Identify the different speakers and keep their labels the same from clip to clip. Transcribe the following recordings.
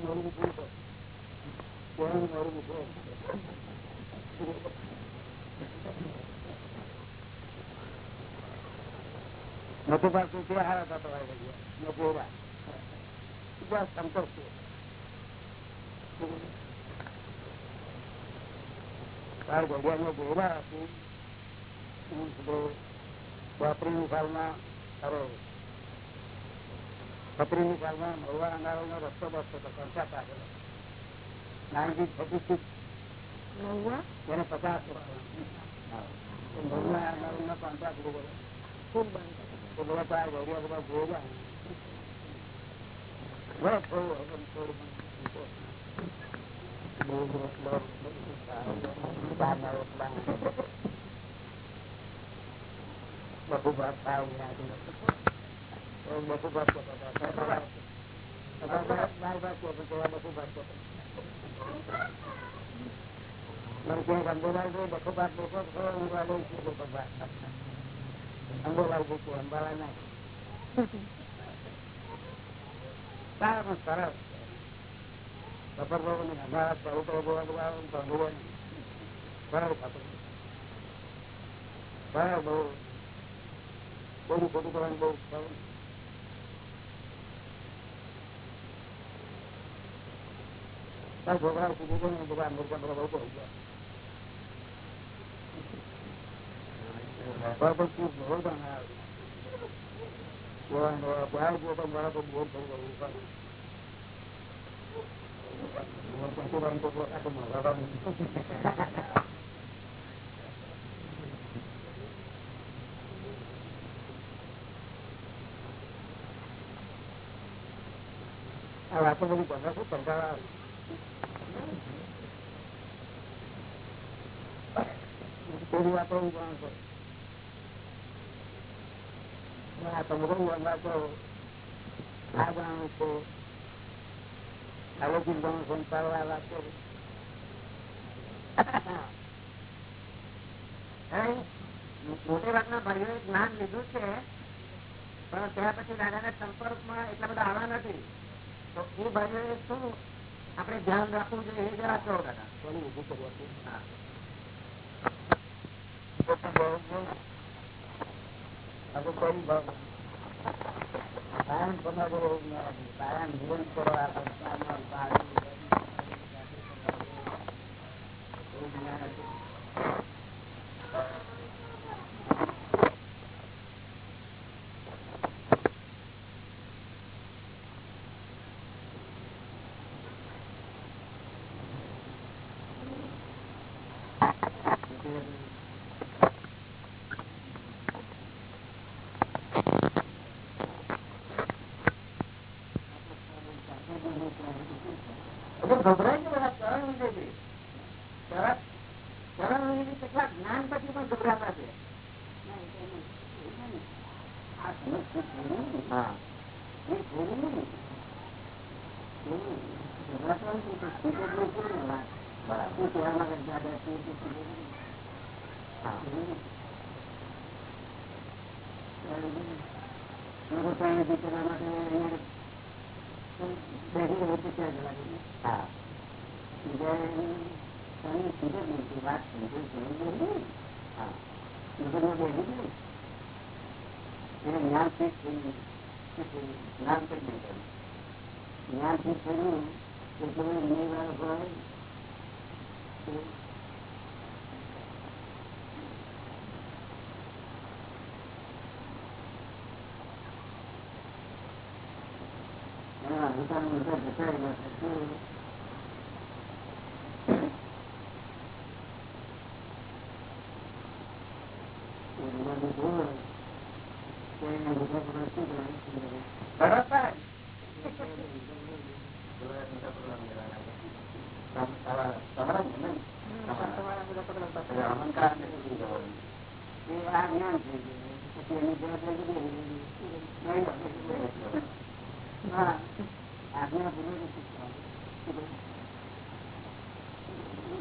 Speaker 1: મોડું પૂછો કેવું મોડું પૂછો નથી પાછું તે હારા થતો હોય મેં જોયા સંતોષ છે બાર ઘડિયાળમાં જોયેલા હતી ચોપડીની સાલમાં અરે છત્રીની સાલમાં મહુવા અંગારો રસ્તો બસતો હતો પાસે નાઇન્ટીન થર્ટી સિક્સ એને પચાસ મહુવા અંગારો નો કોન્ટ્રાક્ટ લીધો તો બધા ચાર ઘડિયા બધા જોયેલા બસ થોડું થોડું સારા સરસ સફર બહુ અમારા ચૌદ જોવા જોવા ભંગવું બરાબર ખાતું બરાબર બહુ ખોટું ખોટું કરવાનું બહુ બહુ બહુ બહુ થઈ ગયું આ વાતો બધું બધા શું કંટાળા વાતો હું જાણ છું? આ વાતો આ છું? આવો કરું.
Speaker 2: મોટી ભાઈઓએ જ્ઞાન લીધું છે પણ ત્યાં પછી દાદાના સંપર્કમાં એટલા બધા આવવા નથી. તો એ ભાઈઓએ શું આપણે ધ્યાન રાખવું જોઈએ એ જરા કહો દાદા.
Speaker 1: થોડી ઊભું કરી આપું
Speaker 2: હા.
Speaker 1: આપણે કોઈ ભાવ કાયમ તમારે કાયમ ભૂલ કરો આ સંસારમાં પાણી એવું જ્ઞાન હતું.
Speaker 2: એટલે ગભરાય છે બધા ચરણ વિજયથી ચરણ ચરણ વિજયથી કેટલા જ્ઞાન પછી પણ ગભરાતા છે હા એ થોડું નહીં ગભરાતા નથી તો ખૂબ જ નહીં વાત બરાબર કહેવા માંગે છે દાદા તે તો ખૂબ જ નહીં. હા મારો પ્રાણ કરવા માટે અહીંયા બેઠી રહે છે ત્યાં જવા દે હા બીજા તમે સીધે જ નથી વાત સમજો સમજો હા મગજમાં બેઠી ગયું એને જ્ઞાન ફીટ થઈ ગયું શું થયું? જ્ઞાન ફીટ નહીં થયું જ્ઞાન ફીટ થયું એટલે નહીં વાર હોય તો એના અધિકારનો અંદર જતા રહ્યા છે જ્ઞાન થઈ જ્ઞાનની કોઈ જઈ નથી હિન્દુસ્તાન પચાસ હજાર માણસો તો છે નહીં સમજાય
Speaker 1: પણ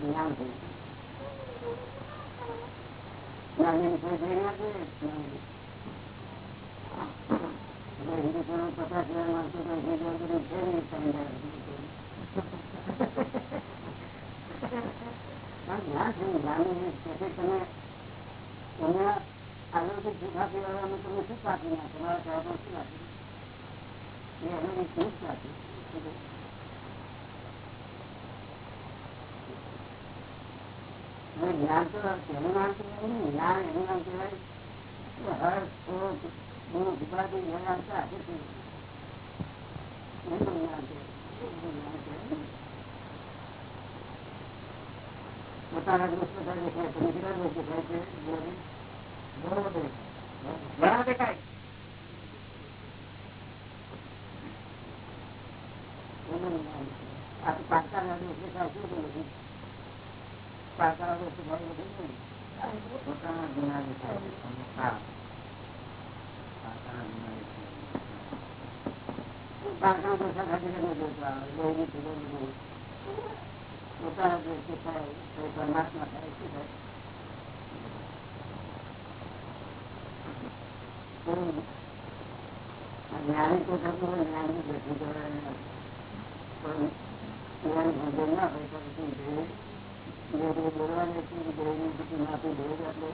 Speaker 1: જ્ઞાન છે જ્ઞાની છે તમે એના આગળથી સુખા પીવાનું તમે શું પાકી ના તમારા કહેવામાં શું નાખ્યું એ એનું શું નાખ્યું જ્ઞાન તો નામ જ્ઞાન એનું નામ કહેવાય. જ્ઞાન સાથે છે એનું જ્ઞાન પોતાના દોસ્ત બધા દેખાય તમે છે ઘણા આ શું બધું ગુના દેખાય. હા પાકાના ગુના દેખાય પાકા દોસ્ત ખાતે જોતા લોહી ની પોતાના જે થાય તે પરમાત્મા થાય શું થાય જ્ઞાની તો થતું હોય, જ્ઞાની બેઠું કરાય પણ જ્ઞાન સમજણ ના હોય તો બોલવાની હતી ગયેલી પછી માથું ભેગ એટલે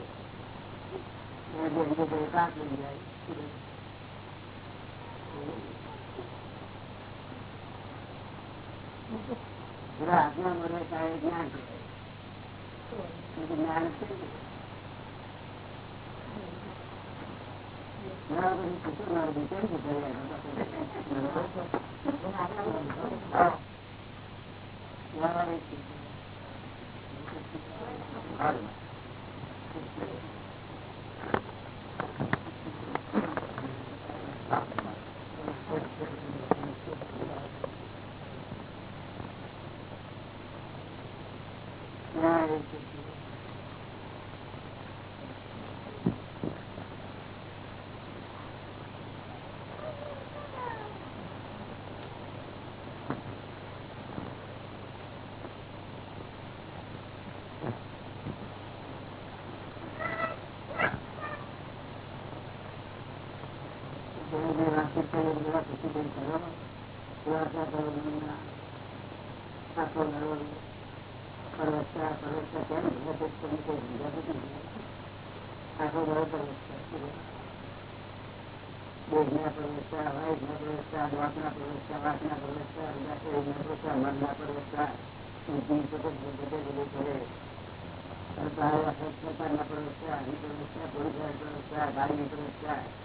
Speaker 1: જ્ઞાન જ્ઞાન છે સારું પ્રવેશ પ્રવેશ ગાડી પ્રવેશ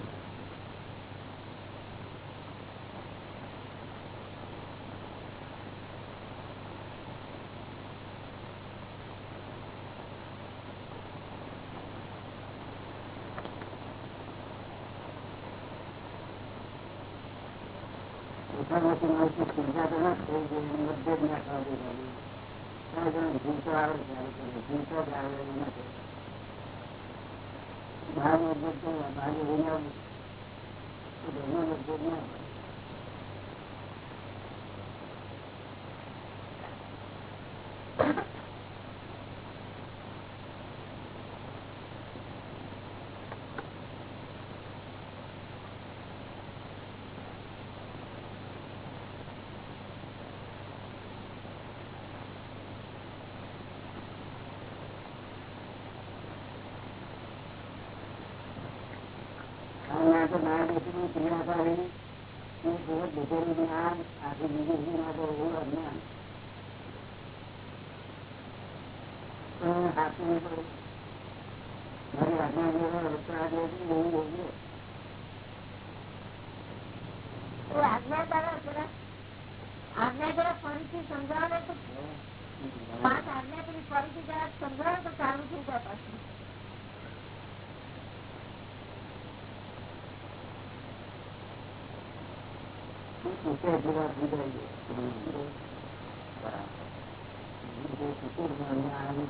Speaker 1: ચિંતા તો ના થઈ ગઈ મતભેદ ના થવા દેવાની જીવતો આવે ત્યારે જીવતો જ આવે એવું નથી બહાર મતભેદ કરવા બહાર વિના ઘરમાં મતભેદ ના હોય તો બહાર બેસીને ક્રિયા કરી એ જગત લીધેલું જ્ઞાન આખી બીજી માટે એવું અજ્ઞાન પડે મારી આજ્ઞા યોગ્ય
Speaker 3: આજ્ઞા તારા જરા આજ્ઞા જરા ફરીથી સમજાવે તો પાંચ આજ્ઞા પેલી ફરીથી જરા સમજાવે તો સારું થઈ જાય પાછું
Speaker 1: પૂછે જેવા ભૂલાઈ ગયો કુટુંબમાં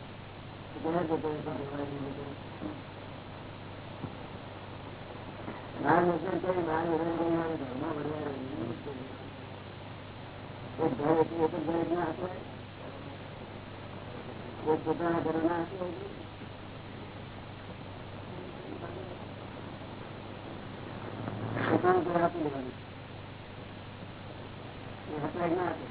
Speaker 1: પોતાના ઘરે ના હતો પોતાનું ઘર આપી. દેવાનું હટાઈ ના હતો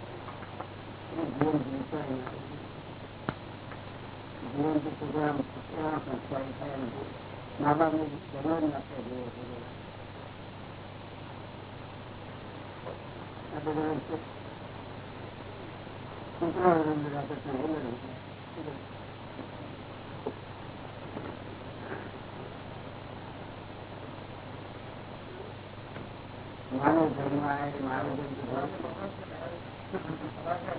Speaker 1: મારે કઈ ના. મા જરૂર નથી જેવો. માનવ ધર્મ આવે માનવ ધર્મ આગળ આવો,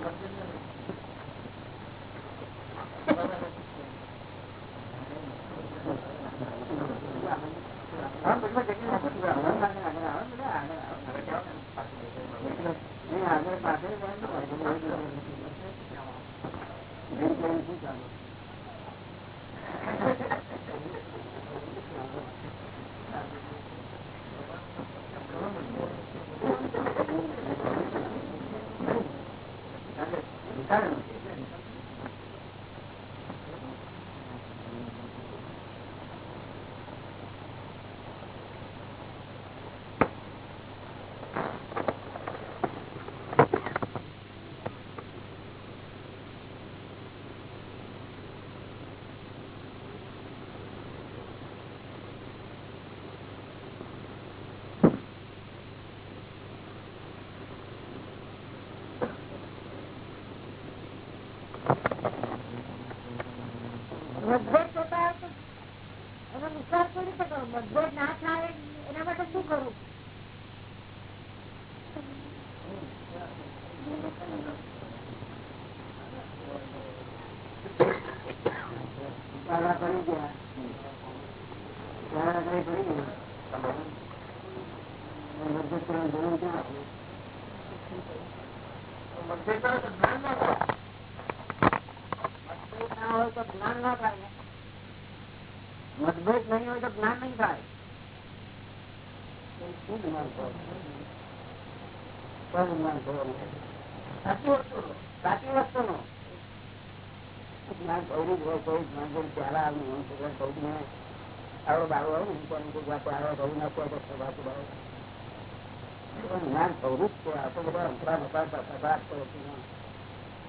Speaker 1: આગળ આવો, આગળ આવો, બધા આગળ આવો. નહીં, આગળ પાછળ જાય ને પાછળ નહીં કરીને શું ચાલે? કારણ છે.
Speaker 3: મતભેદ થતા એનો નિકાલ કરી શકો મતભેદ ના થાય એના માટે શું કરવું
Speaker 1: મતભેદ કરવાની જરૂર ક્યાં હતી?
Speaker 3: મતભેદ ના હોય તો જ્ઞાન ના થાય. મતભેદ નહીં હોય તો જ્ઞાન નહીં થાય.
Speaker 1: શું જ્ઞાન થવાનું? જ્ઞાન થવાનું?
Speaker 3: સાચી વસ્તુ સાચી વસ્તુ નું.
Speaker 1: જ્ઞાન થયું હોય ને. કોઈ વાત બધા અંતરા બધા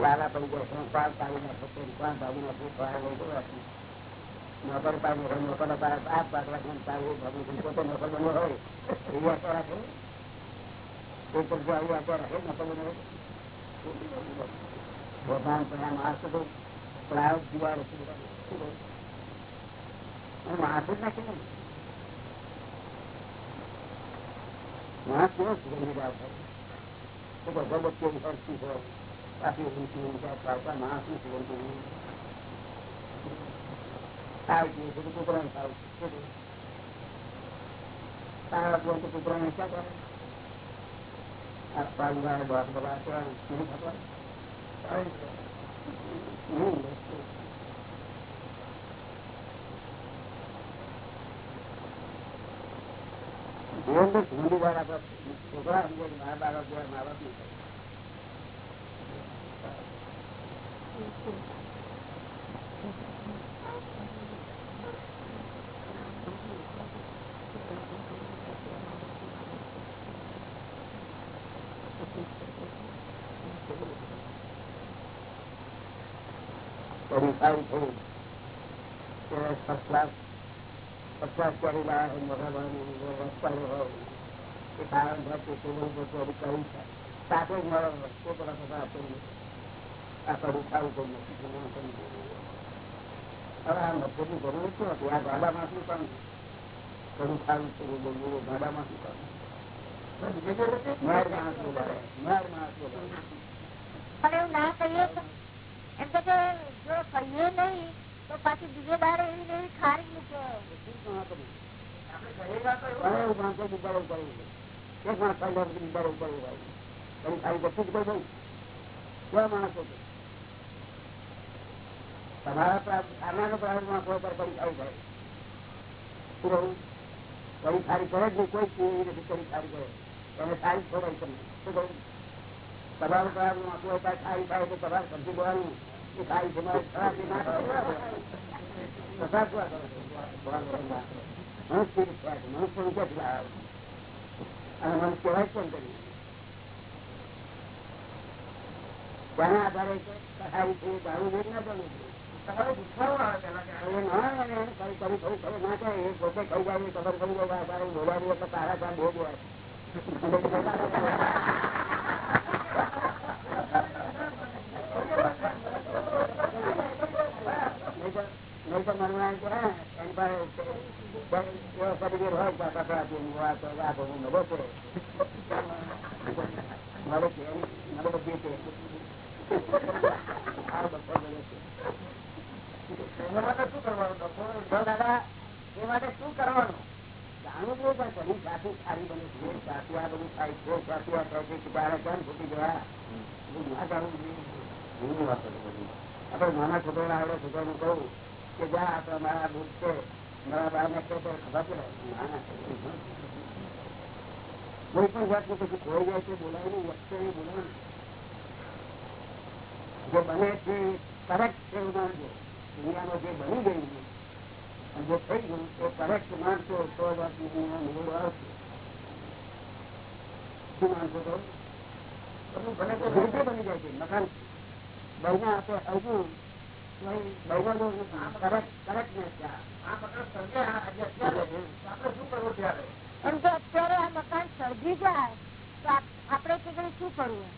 Speaker 1: લાલા પડી જાય શું પાર પાડી નાખે કોણ ભાગી નાખે ફળ નોકર પાડી હોય નોકર આ પાડવા છે. પાડવું ભાગી પોતે નોકર બન્યો હોય? નાખે માણસ કેવો હરતી હોય. પાછી ઊંચી ઊંચા પાવતા માણસની સુગંધી ખાવ પીએ બધું કૂતરાને ખાવ તારા પોતે કૂતરાને ક્યાં કરે? આ પાલવાળા બાપ બધા જીવન તો છોકરા મારા બાળક જેવા મા બાપ નહીં કરે કરી સારું થયું ત્યારે ફર્સ્ટ ક્લાસ પચાસ કરી લાવે મોટા રસ્તા હોય કારણ ભાઈ ચોરી સાથે મારો છોકરા છોકરા આપેલું આ કરું સારું કરી નાખ્યું હવે આ હોતી આ ગાડા માંથી પણ કરું સારું કરવું બોલવું ગાડા માંથી પણ. મેર માણસ બોલાવે મેર માણસ બોલાવે.
Speaker 3: પણ એવું ના કહીએ તો એમ તો કે જો કહીએ નહીં તો પાછી બીજે દાડે એવી ને એવી ખારી મૂકે.
Speaker 1: તમારા આના પ્રારંભમાં કોઈ પર ખાઈ જાય શું કઈ ખારી કરે જ નહીં, કોઈ ચીજ ખારી કરે તમે સારી છોડાય તમને શું કહું? તમારો પ્રારંભમાં કોઈ પાસે ખારી થાય તો તમારે સમજી દેવાનું કે સારી તમારે ખરાબી ના થાય. મનુષ્ય મનુષ્ય વિશે લાવે અને મનુષ્ય કહેવાય કેમ કરી તેના આધારે સારી છે દારૂ નહીં ના કરવું પોતે ખાઈ જાય ખબર પડી જાય તારે બોલાવી એટલે તારા ત્યાં બહુ નહીં તો મનમાં કે એની પાસે એવો સદગીર હોય તો કપડા પીને આ તો આ તો હું મળે છે મળે છે મળે બધી છે આ બપોર મળે છે શું કરવાનું? દાદા, એ પણ નાના છોકરા આવડે છોકરાને કહું કે, જા આપડે મારા દૂધ છે. મારા બાર ને ખબર પડે. કોઈ પણ જાતનું પછી ખોઈ જાય છે બોલાવવું વખતે બોલાય જે બને છે કરેક્ટ છે માનજો દુનિયામાં જે બની ગયું અને જે થઈ ગયું એ કરેક્ટ માણસો તો વાત નિવડ આવશે શું માણસો તો? ભલે તો રીતે બની જાય છે મકાન. બહુમાં આપણે હજુ
Speaker 3: એમ કે અત્યારે આ મકાન સર્જી જાય તો આપ- આપણે શું કરવું?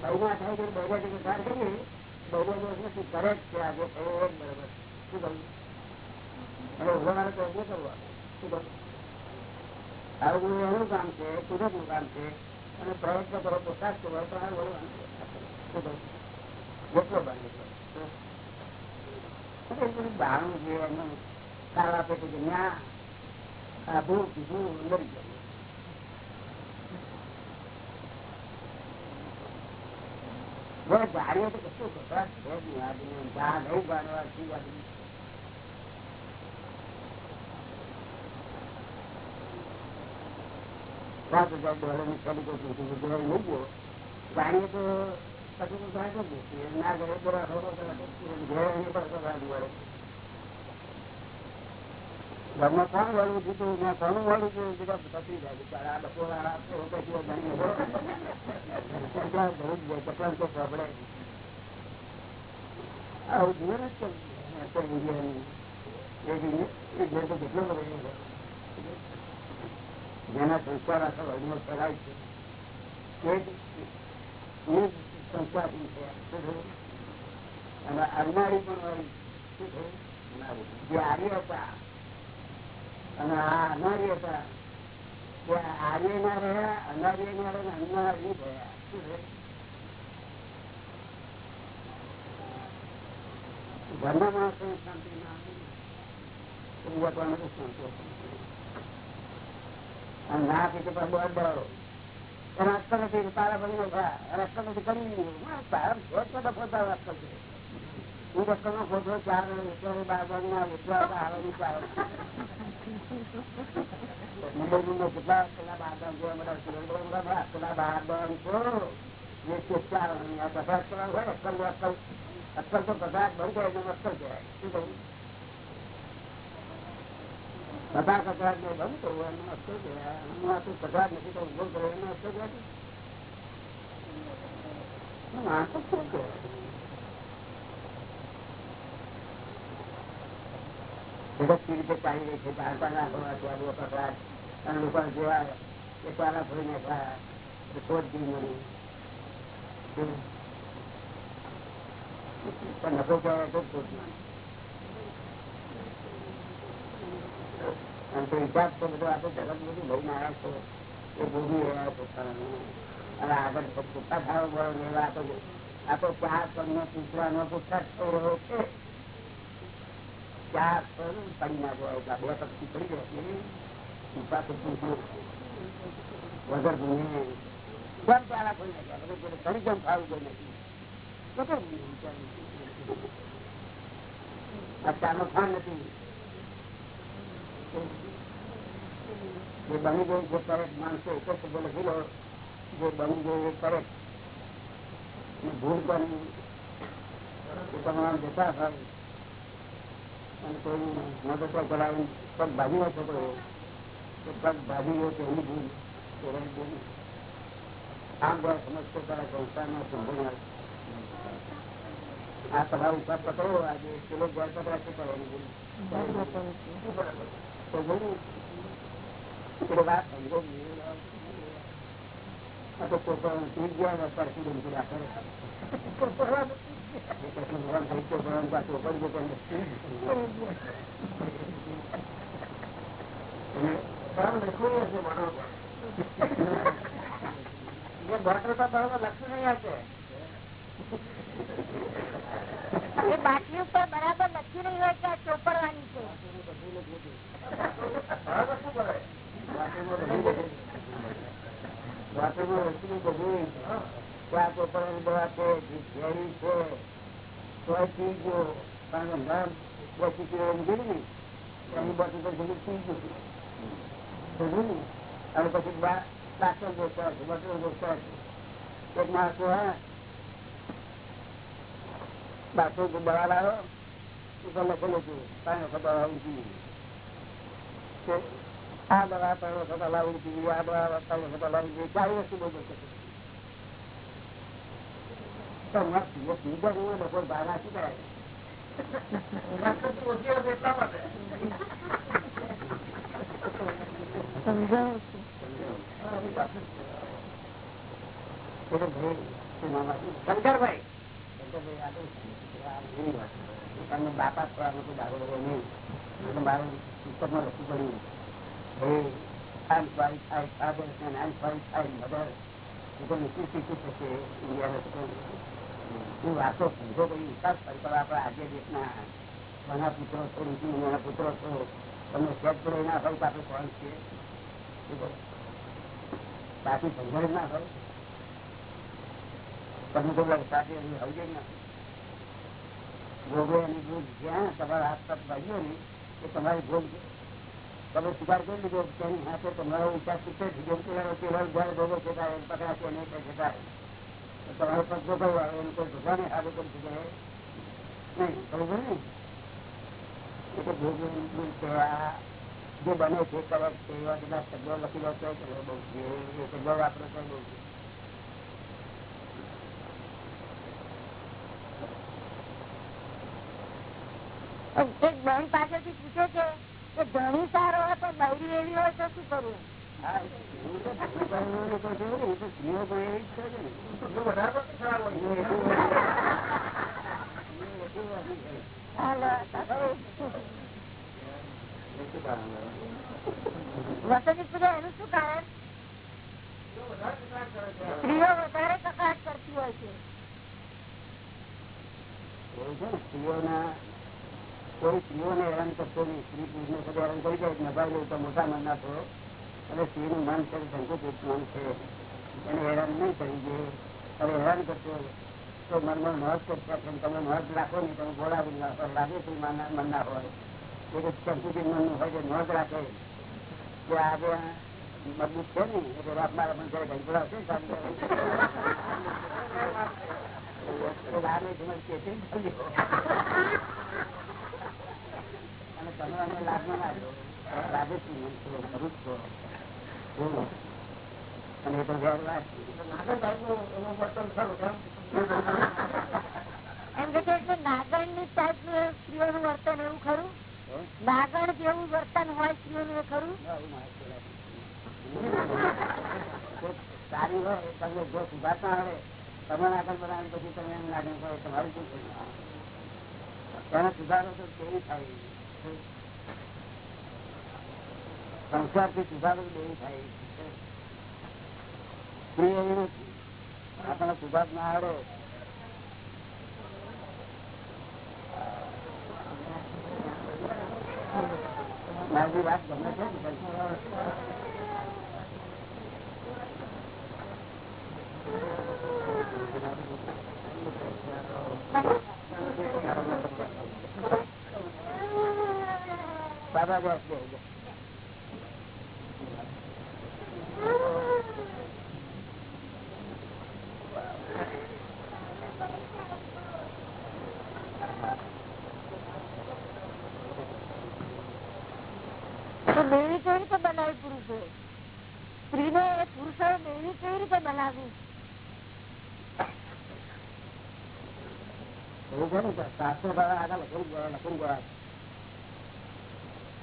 Speaker 1: બહેના થાય છે બહેના જે કરીએ. જે નથી છે? એ જ શું કરવું તો શું શું આવું એનું કામ છે કુદરતનું કામ છે, અને પ્રયત્ન કરો પોતા જ કરો પણ આ બધું શું કરવું જેટલો બધું બારણું છે એનું કાળા પેટી કે ન્યા ખાધું બીજું લઈ ગયું ગાડીઓ તો કશું ખબર છે જ નહીં આદમી જ્યાં નહીં ગાડવા શું આદમી પાંચ હજાર ડોલરની ચાલી ગયો ગાડીઓ તો ગાડી જ નથી ના ઘરે તો રાખો તો ઘરે એની પર તો ગાડી વળે ઘરમાં કોણ વાળું દીધું મેં કોનું વાળું દીધું બધા તો તો જેના સંસ્કાર આખા વર્ગમાં ફેલાય છે. શું થયું અને અરનારી પણ વાળી શું થયું જે આર્ય હતા અને આ અનાર્ય હતા. આર્ય ના રહ્યા, અનાર્ય ના રહ્યા શું થયું ઘરના માણસો શાંતિ ના બીજા કોઈ શાંતિ અને ના આપી તો બહુ એનો અક્કલ નથી, તારા બની રસ્તા નથી, કરી તારા પોતા અક્કલ છે. હું અક્કલ નો ખોટો ચાર એટલો બાર ના એટલો આવે નહીં મુંબઈ મુંબઈ, કેટલા પેલા બારદામ છે બધા શું ને બંધ કરવું એનું અક્કલ કહેવાય. હું આ તું નથી, તો એનો અક્કલ કહેવાય? ઝડપથી રીતે ચાલી રહી છે ચાર પાંચ આંખો પકડાટ અને લોકો જેવા એ ચારા ફોડી નાખ્યા મળી પણ નફો કહેવાય તો ખોટ અને તો હિસાબ તો બધો આપણે જગત બધું બહુ મારા છો એ ભોગી રહ્યા પોતાનું અને આગળ પૂછતા થાવ બળો લેવા તો આ તો ચાર તમને પૂછવાનો જ થઈ રહ્યો છે. ચાર પડી નાખો બે પક્ષી પડી ઊભા તો વગર ભૂમિ કોઈ બધું ઘણી કેમ ખાવું ગયું નથી. નથી. જે બની ગયું જે કરેક્ટ માણસો જ શબ્દ લખી લો જે બની ગયું એ કરેક્ટ ભૂલ કરી તમારા જતા હોય અને કોઈ મોટો ચલાવી પગ ભાજી નો છોકરો તો પગ ભાજી ગયો તો એની ભૂલ આમ જરા સમજતો તારા સંસારમાં સંભળનાર આ તમારો હિસાબ પકડો પેલો તો બોલું એટલે વાત સમજો રાખે. ભગવાન સાહિત્ય ભગવાન પડી ગયો બોટલ
Speaker 3: ઉપર બરાબર લખી નહીં હોય કે ચોપડવાની છે.
Speaker 1: ત્યાં ચોપડવાની દવા આપો ઝેરી છે પી ગયો કારણ કે નામ કિલો ગયું ને એની બાજુ તો જમીન થઈ ગયું અને પછી ડાક્ટર ગોતવા છે ડોક્ટર ગોતવા છે એક માણસો હા ડાક્ટર દવા લાવો તો લખેલું છું ત્રણ ખબર આવું છું આ દવા ત્રણ વખત લાવું છું, આ દવા ત્રણ વખત લાવું છું, ચાર વસ્તુ બહુ બચે તમને બાપા થવાનું તો દારૂ રહ્યો નહીં મારું પુસ્તકમાં લખવું પડ્યું I'm qualified father and I'm qualified mother. Because it is it is a India હું વાતો સમજો કોઈ વિકાસ પણ આપણા આજે દેશના ઘણા પુત્રો છો મુનિના પુત્રો છો, તમને સેટ કરો ના હોય તો આપણે કોણ છીએ? બાકી સમજણ ના હોય? તમે તો સાથે હોય ના. ભોગો અને ભોગ જ્યાં તમારા આસપાસ ભાઈઓ ને, એ તમારી ભોગ તમે સ્વીકાર કરી લીધો, તેની હાથે તમારો વિચાર શીખે છે. જેમ કે ભોગો જતા પકડાશે નહીં જતા તમારો પગ એમ ભગવાને કહેવા જે બને છે કવચ છે, એવા બધા શબ્દો લખી લો તો શબ્દો વાપરો તો બહુ
Speaker 3: એક બેન પાસેથી પૂછે છે કે ધણી સારો હોય તો બૈરી એવી હોય તો શું કરવું?
Speaker 1: સ્ત્રીઓ
Speaker 3: વધારે
Speaker 1: સ્ત્રીઓના કોઈ સ્ત્રીઓને હેરાન કરતો નહીં સ્ત્રી પુરુષને હેરાન કરી જાય નભાઈ લેવું તો મોટા મન ના અને સ્ત્રીનું મન છે સંકોચિત મન છે. એને હેરાન નહીં કરી દે હવે હેરાન કરશો તો મનમાં કરશે. પણ તમે નોંધ રાખો નહીં તમે બોલાવી નાખો લાગે છે મન ના હોય. એ સંકુચિત મન હોય કે નોંધ રાખે. કે આજે મજબૂત છે ને એટલે બાપ મારા પણ ઘરે ગંજોડા છે અને તમે અમે લાભ ના અને
Speaker 3: એમ કે નાગણની ટાઈપનું સ્ત્રીઓનું વર્તન એવું ખરું? નાગણ જેવું વર્તન હોય સ્ત્રીઓ નું ખરું?
Speaker 1: સારી હોય તમે જો સુધારતા આવે તમે આગળ બનાવે પછી તમે એમ લાગે કરો તમારું શું થયું? એને સુધારો તો કેવી થાય? સંસારથી સુધારો બહુ થાય. પ્રિય એવું નથી આપણને સુભાગ ના આવડે વાત ગમે છે બાબા બસ બે
Speaker 3: તો મેળી કેવી રીતે બનાવી પુરુષો સ્ત્રીને એ પુરુષો મેળી કેવી રીતે બનાવી
Speaker 1: એવું છે ને કે શાસ્ત્રો દ્વારા આગળ લખી ગયા લખી ગયા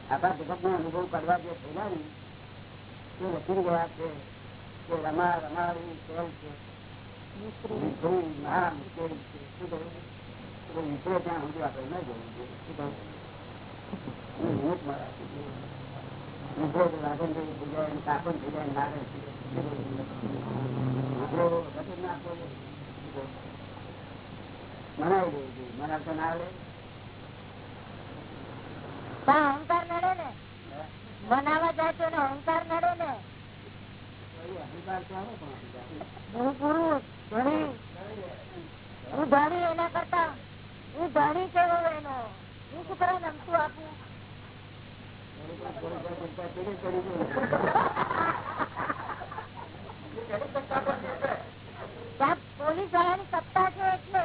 Speaker 1: આખા જગત નો અનુભવ કરવા જે ને તે લખી ગયા છે કે રમા રમાવી કેમ છે મહા મુશ્કેલ છે શું કહ્યું? મિત્રો ત્યાં સુધી આપણે ન જવું જોઈએ શું કહ્યું? હિંમત મારા રાગન થઈ જાય કાપણ મનાવી
Speaker 3: અહંકાર નડે ને બનાવવા જાતો ને અહંકાર નડે ને
Speaker 1: અહંકાર તો
Speaker 3: હું પુરુષ ધણી હું ધણી એના કરતા, હું ધણી કેવો એનો. હું શું કરવા નમતું આપું
Speaker 1: થોડી વાર ચિંતા કેવી કરી જોઈએ?
Speaker 3: ત્યાં પોલીસ વાળાની સત્તા છે એટલે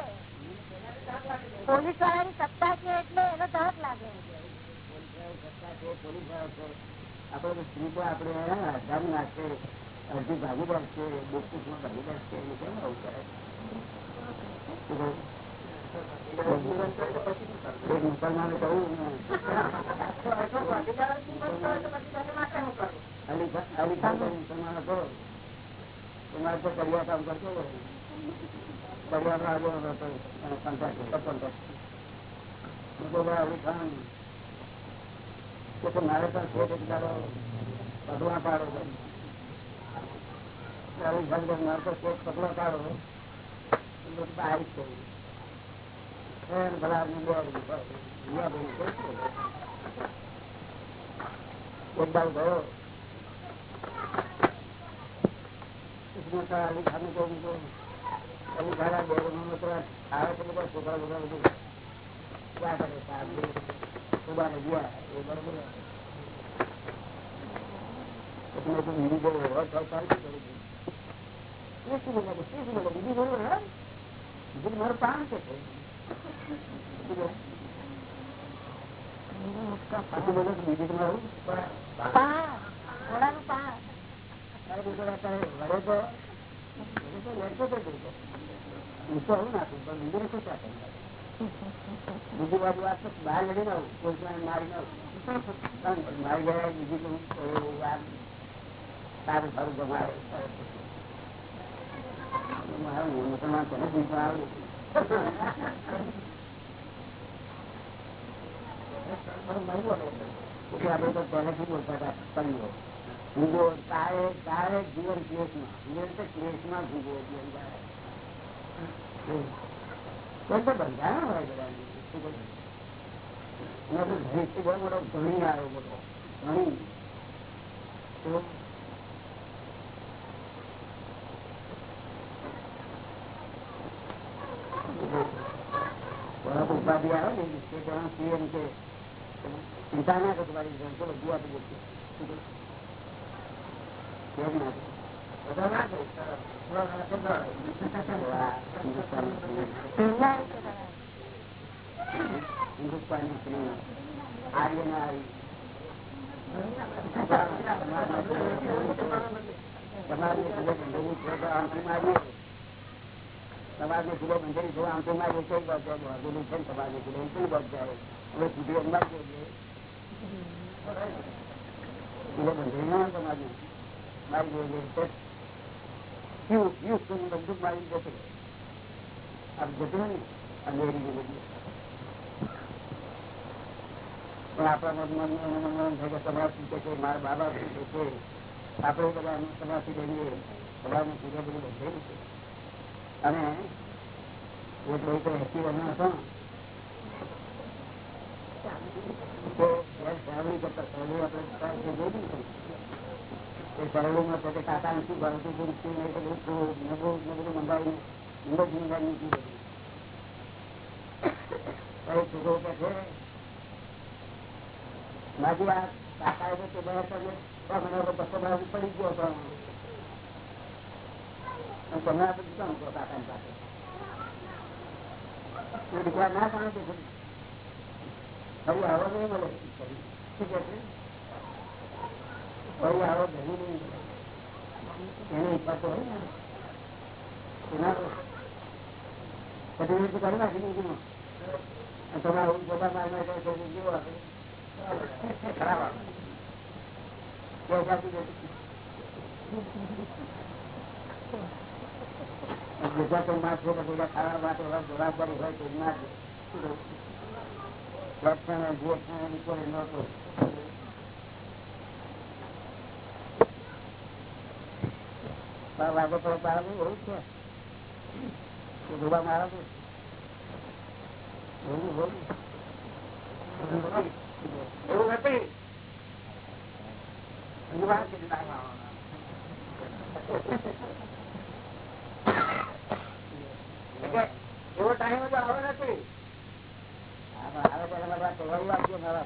Speaker 3: પોલીસ વાળાની સત્તા છે એટલે એનો તરત લાગે
Speaker 1: આપડે તો સ્ત્રી તો આપડે અઢાર ના છે અડધી ભાગીદાર છે બિસ્કુટમાં ભાગીદાર એવું કેમ આવું કરે મુસલમાને તો મુસલમાન હતો તમારે તો કરિયા કામ કરતો હતો આગળ હતો મારે પણ છે. તારો પગલા પાડો મારે તો પગલા પાડો બહાર જ બસ. અહીંયા ભાઈ શું છે? બીજી બાજુ વાત બહાર લડી ના કોઈ મારી ના મારી ગયા બીજી સારું સારું ગમાડે મારું મુસલમાન કોને જીતવા આવ્યું આવું એટલે આપણે તો પહેલેથી બોલતા હતા પલ્લીઓ ભૂગો તારે તારે જીવન ક્લેશમાં જીવન તો ક્લેશમાં ભૂગો જીવન આવ્યો બધો ધણી ઉપાધિ આવે ને તે જણા પીએમ કે ચિંતા ના કરતો મારી ચલો બધું આપી દે કેમ ના બધા ના હિન્દુસ્તાની સ્ત્રી નારી સમાજને સુલે બંધેલી છે તો આંખી મારીએ સમાજને સુલે બંધેલી છે છે? સમાજને સુલે કઈ બાજુ જાય હવે સુધી અંબાર જોઈએ સુલે મંજૂરી ના સમાજને મારી જોઈએ બંદૂક મારી જશે આ જતું ને, અંધેરી જિંદગી પણ આપણા મનમાં થાય કે સમાજ શું છે, મારા બાબા શું છે. આપણે બધા સમાજથી લઈએ બધાને શીખે બધું બંધેલું છે. અને હું જોઈ તો એસી વર્ષનો હતો મારી આ કાકા બસો બાજુ પડી ગયો હતો. તમે આ બધું શું કહો કાકા પાસે દીકરા ના જાણે છે ફરી આવો નહીં મળે શું કે છે ફરી આવો ઘણી નહીં એની ઈચ્છા તો હોય ને એના પછી કરી નાખી દીધું તમારે બધા મારી જેવો આપણે ખરાબ ગુજરાતો માં છે તો બધા ખાવા માટે જવાબદારી હોય તો ના લક્ષણ જે નીકળે નતો વાગે તો બાર બહુ છે જોવા મારા એવું બોલું એવું નથી. એવો ટાઈમ જ આવે નથી. આવે ત્યારે તૈયારી આપજો મારા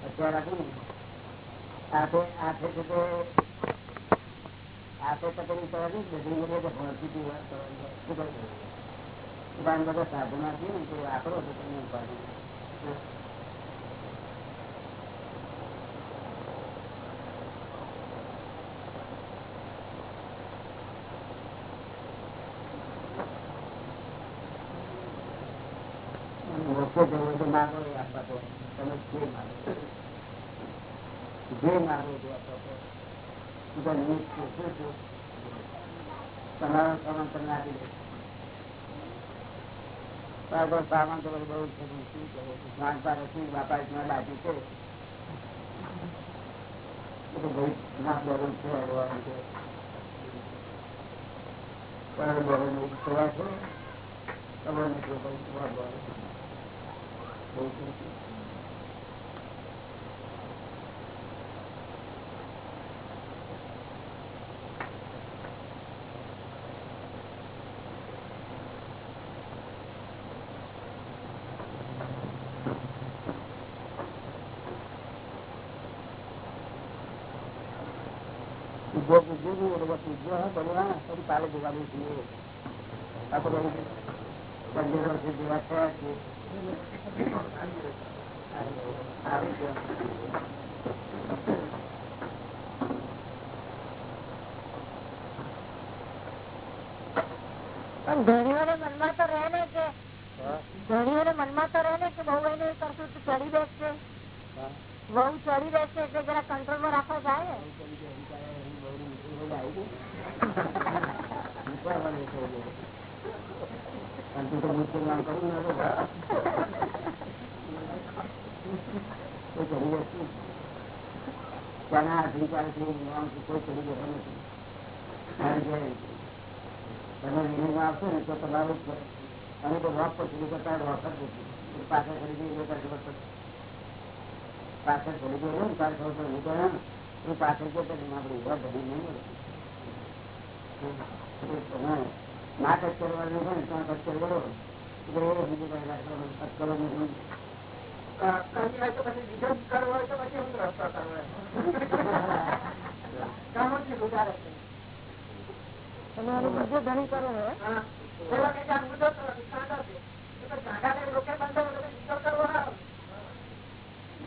Speaker 1: અત્યારે રાખું આઠે આઠે તો આઠે પકડી કરવાની બધી બધે ભણતી હતી કરવાની બધા સાધન આપીએ ને, તો આકડો છે તમને ઉપાડી મોક્ષે જવું તો માગો આપવા તો તમે જે માગો જે માગો તે. આપવા તો હું તો નિમિત્ત છું છું. બહુ છે. શું છે. બરોબર છે હરવાનું છે બરોબર બરોબર સેવા છે ખબર નથી બરોબર ઉદ્યોગ ઉદ્યોગ એ બધા ઉદ્યોગ બનવા પછી કાલે જોવાનું છીએ આપણે પંદર વર્ષ જેવા થયા છીએ
Speaker 3: પણ ધણીઓને મનમાં તો રહે ને કે ધણીઓને મનમાં તો રહે ને કે બહુ એને કરશું તો ચડી બેસશે બહુ ચડી રહેશે એટલે જરા કંટ્રોલમાં રાખવા જાય?
Speaker 1: તમે વિનયમાં આવશો ને તો તમારું અમે તો રોક પર સુધી કરતા નથી પાછળ કરી દઈએ એટલે થોડું ગયો પાછળ થોડું ને એમ એ પાછળ જતો પછી આપણે ઊભા ભરી નહીં મળે નાટક કરવાનું હોય તો નાટક કરો બીજું કઈ રાખવાનું અટકલો નથી
Speaker 2: બીજો કરવો તો પછી હું રસ્તો કામોથી ગુજારે છે.
Speaker 3: અને એનો બીજો ધણી કરવો
Speaker 2: હા.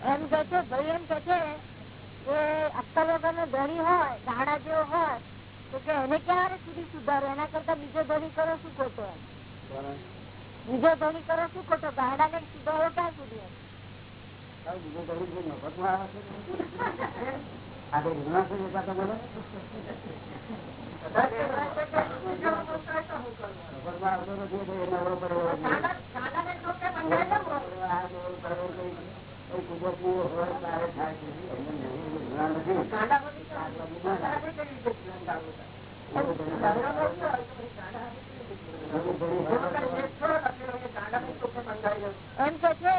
Speaker 3: એમ કે છે ભાઈ એમ કે છે કે અક્કલ વગરનો ધણી હોય ગાડા જેવો હોય તો કે એને ક્યારે સુધી સુધારે? એના કરતા બીજો ધણી કરો શું ખોટો? બીજો ધણી કરો શું ખોટો? ગાડા ને સુધારો ક્યાં સુધી? એમ? એમ કે છે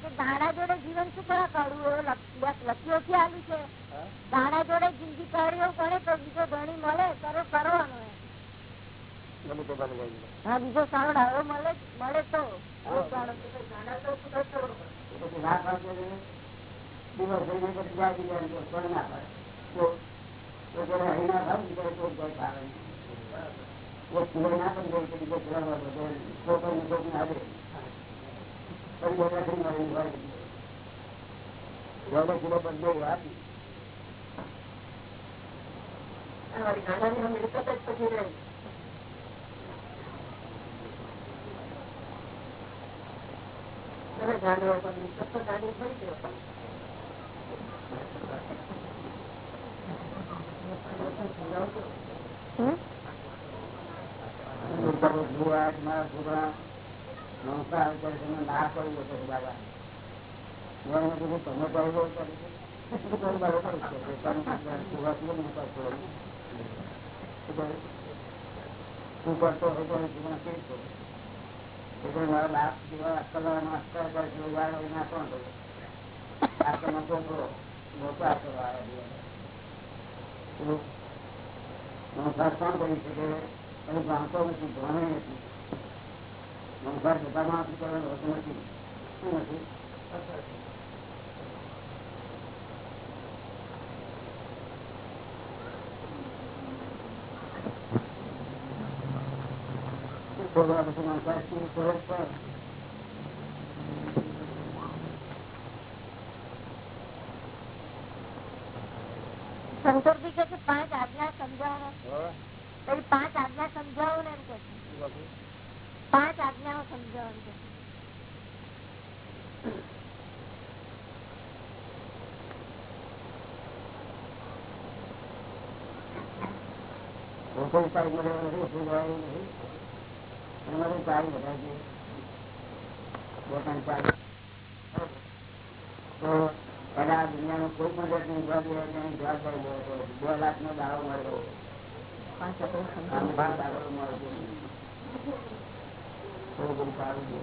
Speaker 3: કે દાણા જોડે જીવન શું કરવા કાઢવું લખ્યો આલું છે દાણા જોડે જિંદગી કાઢ્યો પડે તો બીજો ધણી મળે તારો કરવાનો. હા, બીજો સારો ડાયો મળે મળે તો જાણો.
Speaker 2: તો
Speaker 1: દિવસ થઈને પછી જાય બીજા પણ ને થઈ આપી.
Speaker 2: ગાંડાની મિલકત પછી રહી. અરે ગાંડો પણ મિલકત તો ગાંડી થઈ ગયો.
Speaker 1: છોકરા નોકરા આવે ત્યારે તમે ના પડી છો તો મારા બાપ જેવા અક્કલ કરે છે વાર ના કોણ કરે આક્રમણ છોકરો મોટો આક્રમ આવે નમસ્કાર કોણ કરી તમે જાણતો નથી ભણે નથી નમસ્કાર બધા માણસ કરવાનું હોતું નથી શું નથી છોકરા પછી નમસ્કાર શું કરો પણ
Speaker 3: શંકરજી કે છે પાંચ આજ્ઞા સમજાવો પછી પાંચ આજ્ઞા સમજાવો ને એમ કે છે. પાંચ આજ્ઞાઓ સમજાવો એમ કે છે.
Speaker 1: લોકો ઉપાય મળ્યો ચારી બધા છે. પોતાની ચારી તો એના દુનિયાનો કોઈ જાતની જવાબદારી એની જવાબદારી તો બે લાખ નો દાવો મળ્યો. બાર દાવો મળ્યો થોડું બધું સારું છે.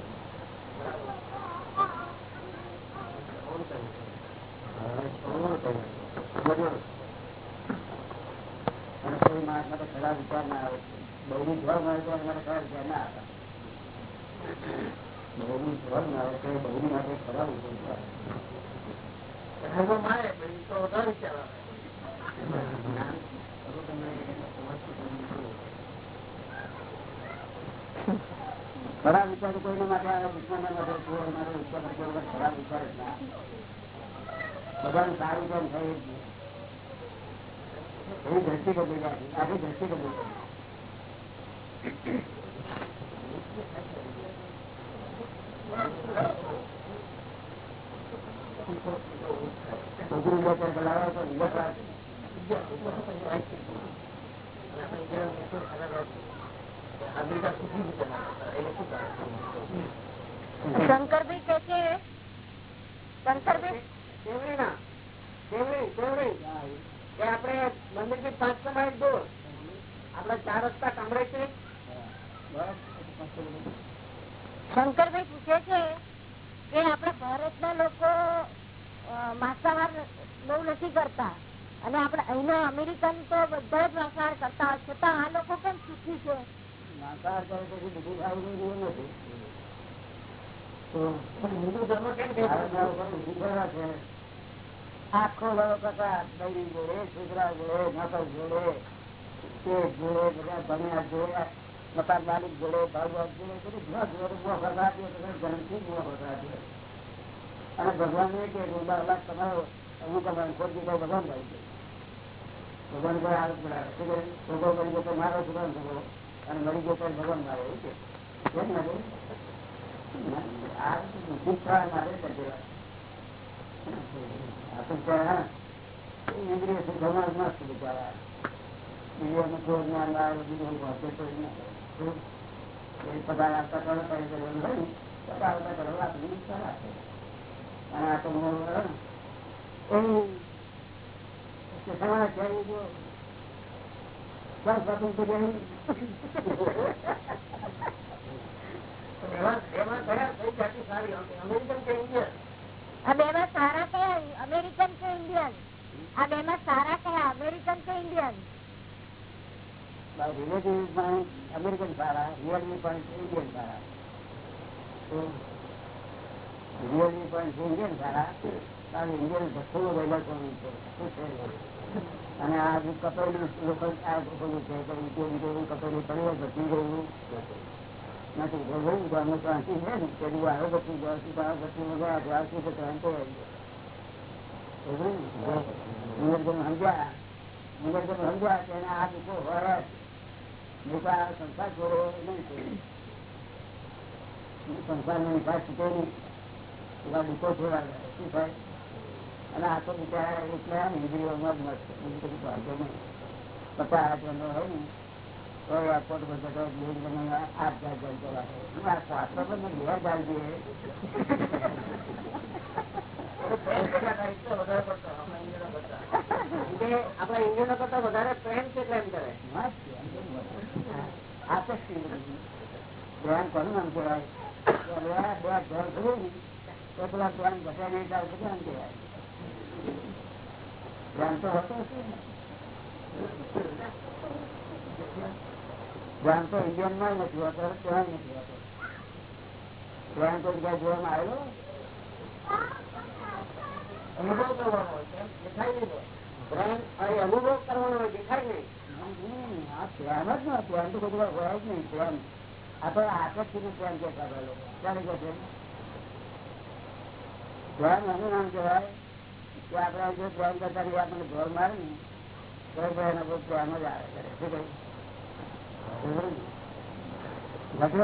Speaker 1: વિચાર ના આવે તો અમારે ખરાબ ના આવે બહુની ના આવે તો બહુની માટે ખરાબ
Speaker 2: મારે તો વધારે વિચાર.
Speaker 1: ખરાબ કોઈને માટે આવે દુશ્મનના માટે વિચાર કોઈ ખરાબ વિચાર જ ના. બધાનું સારું કામ થાય. એવી દ્રષ્ટિ કબૂલ જાય આખી દ્રષ્ટિ કબૂલ છોકરી બે ચાર કલાક તો વિગત રાખે.
Speaker 3: શંકરભાઈ કે છે શંકરભાઈ
Speaker 2: કેવડી ના કેવડી કેવડી કે આપણે મંદિરથી પાંચસો માઇલ દૂર આપડે ચાર રસ્તા કામરે છે
Speaker 3: શંકરભાઈ પૂછે છે કે આપણા ભારતના લોકો માંસાહાર બહુ નથી કરતા. અને આપણે અહીંના અમેરિકન તો બધા જ માંસાહાર કરતા હોય છતાં આ લોકો કેમ સુખી છે?
Speaker 1: માંસાહાર કરે તો બધું ખાવું નથી.
Speaker 2: હિન્દુ ધર્મ કેમ કે
Speaker 1: ભારતના લોકો ઊંધી કરવા છે. આખો બધો કરતા દહીં જોડે છોકરા જોડે માતા જોડે જોડે બધા ભણ્યા જોડે મકાન માલિક જોડે ભાગવત જોડે બધું ઘણા જોડે બહુ ફરવા દે જન્મથી બહુ ફરવા દે અને ભગવાન એ કે બાર લાખ તમારો હું ભગવાન ખોટી દીધો ભગવાન ભાઈ છે. ભગવાન કોઈ આરોપ પડાવે શું કહે? ભોગો કરી ગયો મારો ભગવાન ભોગો અને મરી ગયો તો ભગવાન મારે. એવું કે, કેમ ના કહે? આ બુદ્ધિ મારે કરતી આ તો ત્યાં ઇન્દ્રિય સુખમાં મસ્ત બિચારા ઇન્દ્રિયનું ક્રોધ ના લાવે બીજું વાંચે તો ના કરે. પગાર આપતા આ તો ક્યાં
Speaker 2: કયા સારી આવતી અમેરિકન કે ઇન્ડિયન?
Speaker 3: આ બે માં સારા કયા? અમેરિકન કે ઇન્ડિયન? આ બે માં સારા કયા પણ ઇન્ડિયન
Speaker 1: સારા really પણ ઇન્ડિયન સારા કારણ ઇન્ડિયન ભક્તો વહેલા કરવું છે અને આ કપેલું લોકો આ કપેલું છે સમજ્યા સમજ્યા આ હોય મોટા સંસાર છોડો નહીં સંસાર નો નિકાસ નહીં. એવા દુઃખો શું થાય? અને આ તો બિચારા એટલા ઇન્દ્રિયોમાં જ મસ્ત બીજું કશું ભાગ્ય નહીં. પચાસ હજારનો હોય ને તો કોટ બધો બેન બને આઠ હજાર જણ ચલાવે આ શાસ્ત્ર પર
Speaker 2: આપડા ઇન્ડિયનો કરતા વધારે પ્રેમ છે પ્રેમ કરે?
Speaker 1: આસક્તિ ધ્યાન કોનું નામ કહેવાય ખરું ને તો પેલા ધ્યાન ઘટે નહીં ત્યારે શું નામ કહેવાય તો હોતું નથી હોતો ત્યાં નથી હોતો ધ્યાન તો ક્યાં જોવામાં આવેલો
Speaker 2: અનુભવ કરવાનો હોય અહીં અનુભવ કરવાનો હોય દેખાય નહીં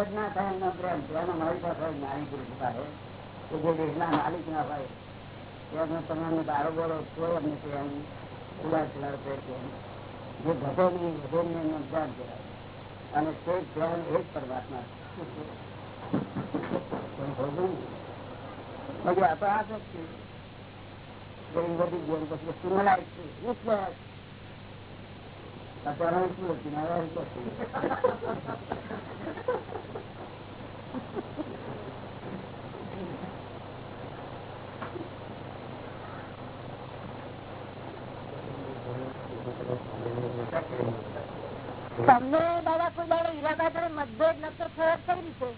Speaker 1: જ ના થાય એમનો પ્રેમ પ્રેમ અમારી પાસે જ્ઞાની પુરુષ પાસે કે જે દેશના માલિક ના હોય એમને તમે બારો બોલો, તો અમને પ્રેમ ઉડાડ ચલાડ પ્રેમ જે ઘટે નહીં વધે નહીં એમનું ધ્યાન કહેવાય અને તે ધ્યાન એ જ પરમાત્મા છે. આ તો આ જ છે?
Speaker 3: તમને દાદા કોઈ દાડો ઈરાદા કરે મતભેદ નતો થયો કઈ રીતે